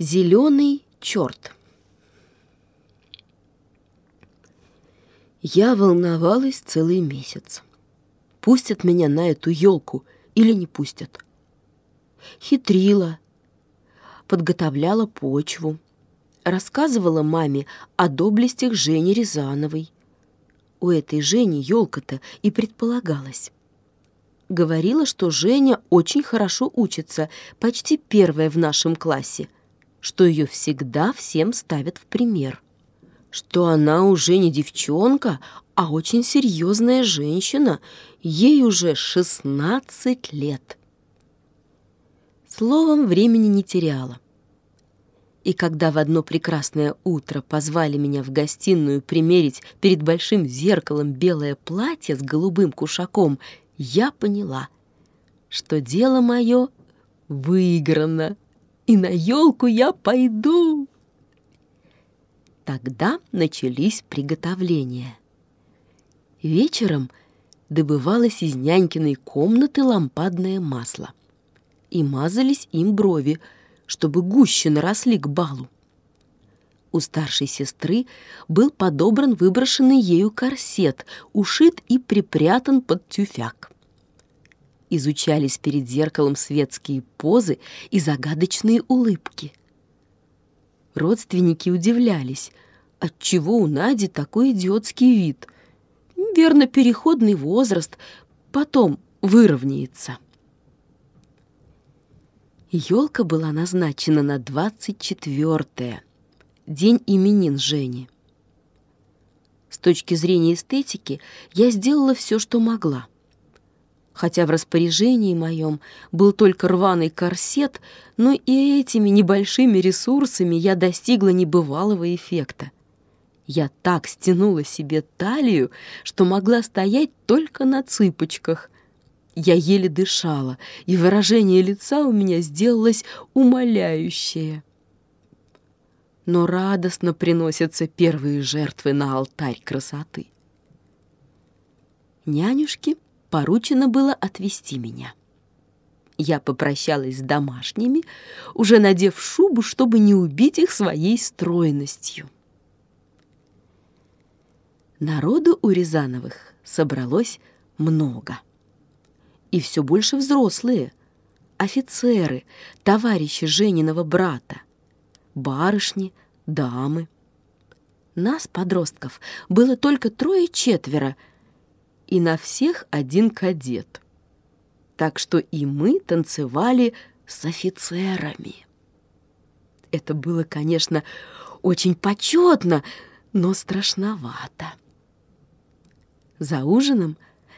Зеленый черт. Я волновалась целый месяц. Пустят меня на эту елку или не пустят. Хитрила, подготовляла почву, рассказывала маме о доблестях Жени Рязановой. У этой Жени елка-то и предполагалась. Говорила, что Женя очень хорошо учится, почти первая в нашем классе – что ее всегда всем ставят в пример, что она уже не девчонка, а очень серьезная женщина, ей уже 16 лет. Словом, времени не теряла. И когда в одно прекрасное утро позвали меня в гостиную примерить перед большим зеркалом белое платье с голубым кушаком, я поняла, что дело мое выиграно и на елку я пойду. Тогда начались приготовления. Вечером добывалось из нянькиной комнаты лампадное масло. И мазались им брови, чтобы гуще наросли к балу. У старшей сестры был подобран выброшенный ею корсет, ушит и припрятан под тюфяк изучались перед зеркалом светские позы и загадочные улыбки. Родственники удивлялись, отчего у Нади такой идиотский вид. Верно, переходный возраст, потом выровняется. Елка была назначена на 24-е, день именин Жени. С точки зрения эстетики я сделала все, что могла — хотя в распоряжении моем был только рваный корсет, но и этими небольшими ресурсами я достигла небывалого эффекта. Я так стянула себе талию, что могла стоять только на цыпочках. Я еле дышала, и выражение лица у меня сделалось умоляющее. Но радостно приносятся первые жертвы на алтарь красоты. Нянюшки — поручено было отвезти меня. Я попрощалась с домашними, уже надев шубу, чтобы не убить их своей стройностью. Народу у Рязановых собралось много. И все больше взрослые, офицеры, товарищи Жениного брата, барышни, дамы. Нас, подростков, было только трое-четверо — и на всех один кадет. Так что и мы танцевали с офицерами. Это было, конечно, очень почетно, но страшновато. За ужином,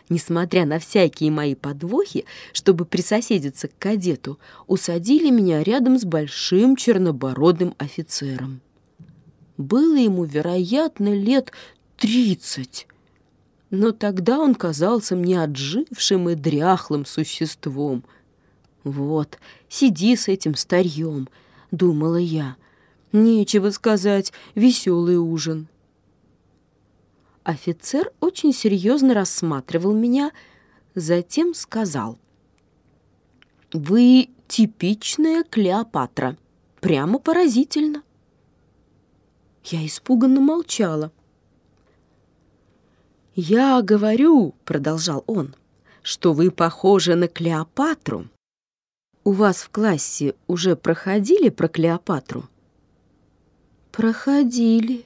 несмотря на всякие мои подвохи, чтобы присоседиться к кадету, усадили меня рядом с большим чернобородым офицером. Было ему, вероятно, лет тридцать но тогда он казался мне отжившим и дряхлым существом. «Вот, сиди с этим старьем», — думала я. «Нечего сказать, веселый ужин». Офицер очень серьезно рассматривал меня, затем сказал. «Вы типичная Клеопатра, прямо поразительно». Я испуганно молчала. «Я говорю, — продолжал он, — что вы похожи на Клеопатру. У вас в классе уже проходили про Клеопатру?» «Проходили».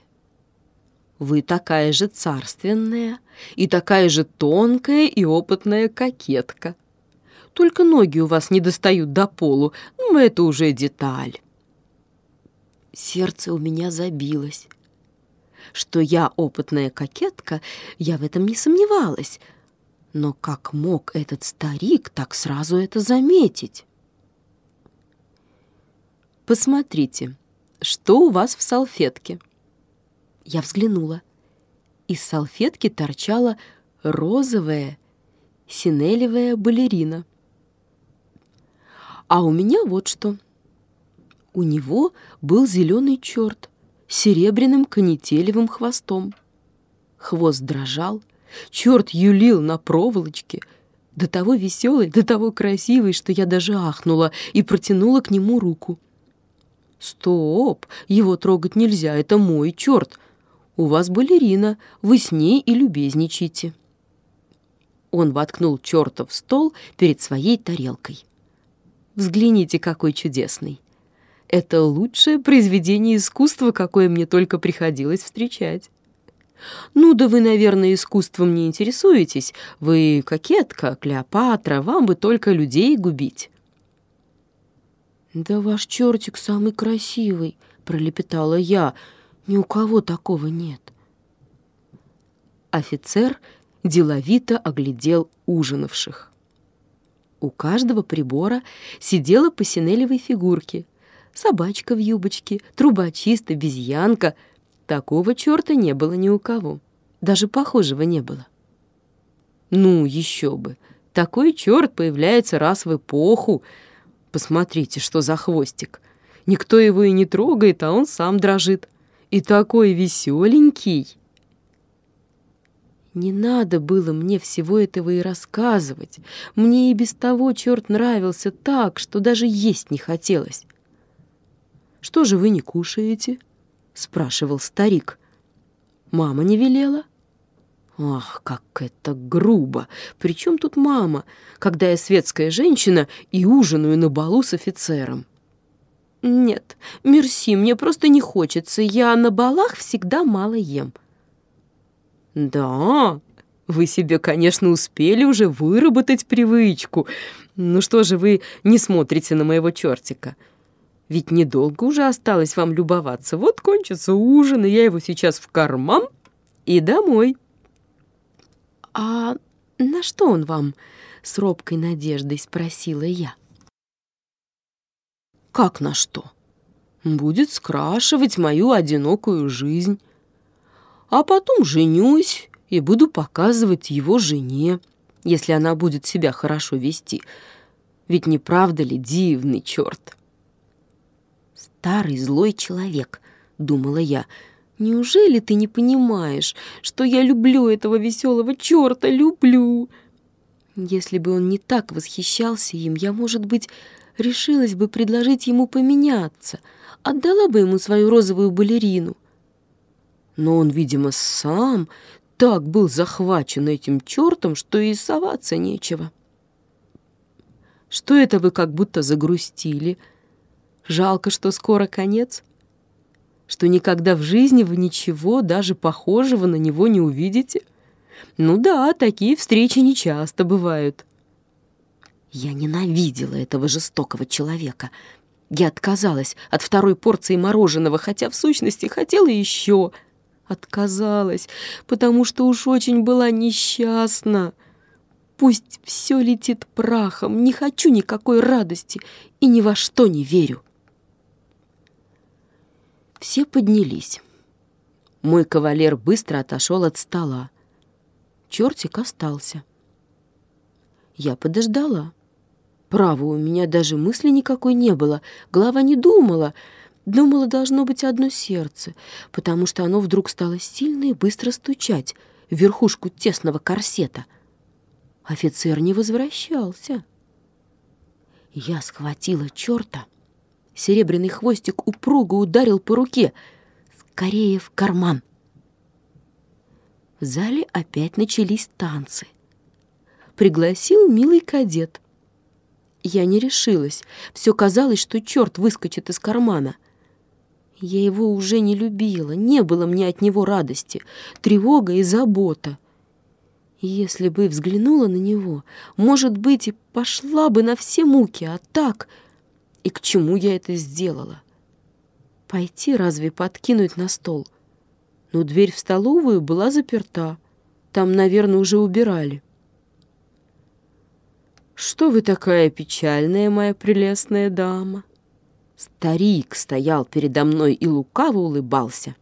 «Вы такая же царственная и такая же тонкая и опытная кокетка. Только ноги у вас не достают до полу, но это уже деталь». Сердце у меня забилось. Что я опытная кокетка, я в этом не сомневалась. Но как мог этот старик так сразу это заметить? «Посмотрите, что у вас в салфетке?» Я взглянула. Из салфетки торчала розовая синелевая балерина. А у меня вот что. У него был зеленый черт, серебряным канителевым хвостом. Хвост дрожал, черт юлил на проволочке, до того веселый, до того красивый, что я даже ахнула и протянула к нему руку. «Стоп! Его трогать нельзя, это мой черт! У вас балерина, вы с ней и любезничайте!» Он воткнул черта в стол перед своей тарелкой. «Взгляните, какой чудесный! Это лучшее произведение искусства, какое мне только приходилось встречать!» «Ну да вы, наверное, искусством не интересуетесь. Вы кокетка, Клеопатра, вам бы только людей губить». «Да ваш чертик самый красивый», — пролепетала я. «Ни у кого такого нет». Офицер деловито оглядел ужинавших. У каждого прибора сидела по синелевой фигурке. Собачка в юбочке, трубочист, обезьянка — Такого черта не было ни у кого. Даже похожего не было. Ну, еще бы. Такой черт появляется раз в эпоху. Посмотрите, что за хвостик. Никто его и не трогает, а он сам дрожит. И такой веселенький. Не надо было мне всего этого и рассказывать. Мне и без того черт нравился так, что даже есть не хотелось. Что же вы не кушаете? —— спрашивал старик. «Мама не велела?» «Ах, как это грубо! Причем тут мама, когда я светская женщина и ужинаю на балу с офицером?» «Нет, мерси, мне просто не хочется. Я на балах всегда мало ем». «Да, вы себе, конечно, успели уже выработать привычку. Ну что же вы не смотрите на моего чертика?» Ведь недолго уже осталось вам любоваться. Вот кончится ужин, и я его сейчас в карман и домой. А на что он вам? С робкой надеждой спросила я. Как на что? Будет скрашивать мою одинокую жизнь. А потом женюсь и буду показывать его жене, если она будет себя хорошо вести. Ведь не правда ли дивный черт? Старый злой человек», — думала я. «Неужели ты не понимаешь, что я люблю этого веселого черта, люблю?» Если бы он не так восхищался им, я, может быть, решилась бы предложить ему поменяться, отдала бы ему свою розовую балерину. Но он, видимо, сам так был захвачен этим чертом, что и соваться нечего. «Что это вы как будто загрустили?» Жалко, что скоро конец, что никогда в жизни вы ничего даже похожего на него не увидите. Ну да, такие встречи нечасто бывают. Я ненавидела этого жестокого человека. Я отказалась от второй порции мороженого, хотя в сущности хотела еще. Отказалась, потому что уж очень была несчастна. Пусть все летит прахом, не хочу никакой радости и ни во что не верю. Все поднялись. Мой кавалер быстро отошел от стола. Чертик остался. Я подождала. Право, у меня даже мысли никакой не было. Голова не думала. Думала, должно быть одно сердце, потому что оно вдруг стало сильно и быстро стучать в верхушку тесного корсета. Офицер не возвращался. Я схватила черта Серебряный хвостик упруго ударил по руке. Скорее в карман. В зале опять начались танцы. Пригласил милый кадет. Я не решилась. Все казалось, что черт выскочит из кармана. Я его уже не любила, не было мне от него радости, тревога и забота. Если бы взглянула на него, может быть, и пошла бы на все муки, а так и к чему я это сделала? Пойти разве подкинуть на стол? Но дверь в столовую была заперта. Там, наверное, уже убирали. «Что вы такая печальная, моя прелестная дама?» Старик стоял передо мной и лукаво улыбался.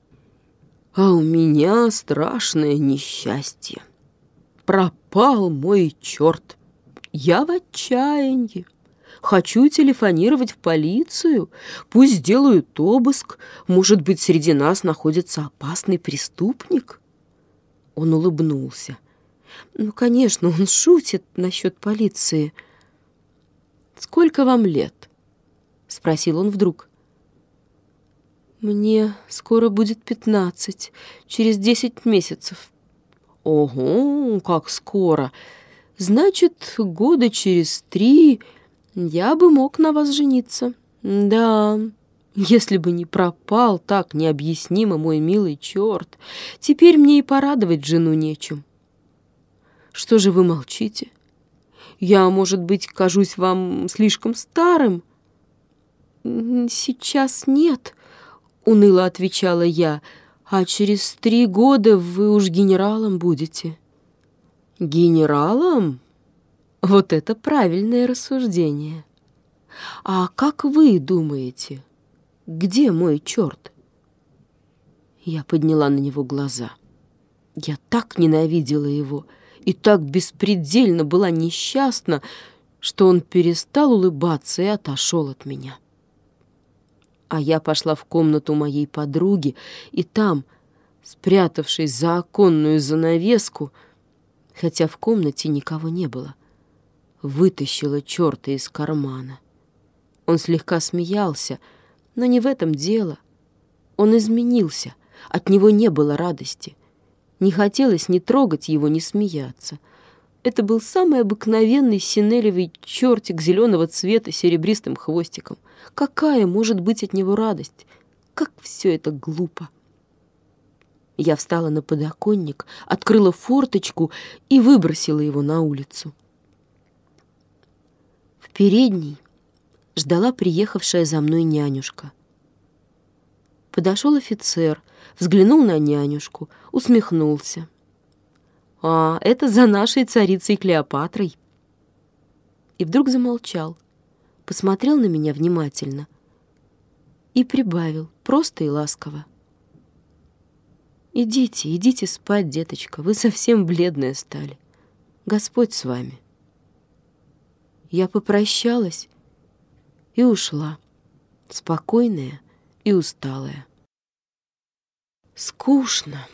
«А у меня страшное несчастье. Пропал мой черт. Я в отчаянии. Хочу телефонировать в полицию. Пусть сделают обыск. Может быть, среди нас находится опасный преступник?» Он улыбнулся. «Ну, конечно, он шутит насчет полиции». «Сколько вам лет?» — спросил он вдруг. Мне скоро будет пятнадцать, через десять месяцев. Ого, как скоро! Значит, года через три я бы мог на вас жениться. Да, если бы не пропал так необъяснимо мой милый черт, теперь мне и порадовать жену нечем. Что же вы молчите? Я, может быть, кажусь вам слишком старым? Сейчас нет, — уныло отвечала я, — а через три года вы уж генералом будете. Генералом? Вот это правильное рассуждение. А как вы думаете, где мой черт? Я подняла на него глаза. Я так ненавидела его и так беспредельно была несчастна, что он перестал улыбаться и отошел от меня. А я пошла в комнату моей подруги, и там, спрятавшись за оконную занавеску, хотя в комнате никого не было, вытащила черта из кармана. Он слегка смеялся, но не в этом дело. Он изменился, от него не было радости. Не хотелось ни трогать его, ни смеяться. Это был самый обыкновенный синелевый чертик зеленого цвета с серебристым хвостиком. Какая может быть от него радость? Как все это глупо! Я встала на подоконник, открыла форточку и выбросила его на улицу. В передней ждала приехавшая за мной нянюшка. Подошел офицер, взглянул на нянюшку, усмехнулся. «А, это за нашей царицей Клеопатрой!» И вдруг замолчал, посмотрел на меня внимательно и прибавил, просто и ласково. «Идите, идите спать, деточка, вы совсем бледная стали. Господь с вами». Я попрощалась и ушла, спокойная и усталая. Скучно.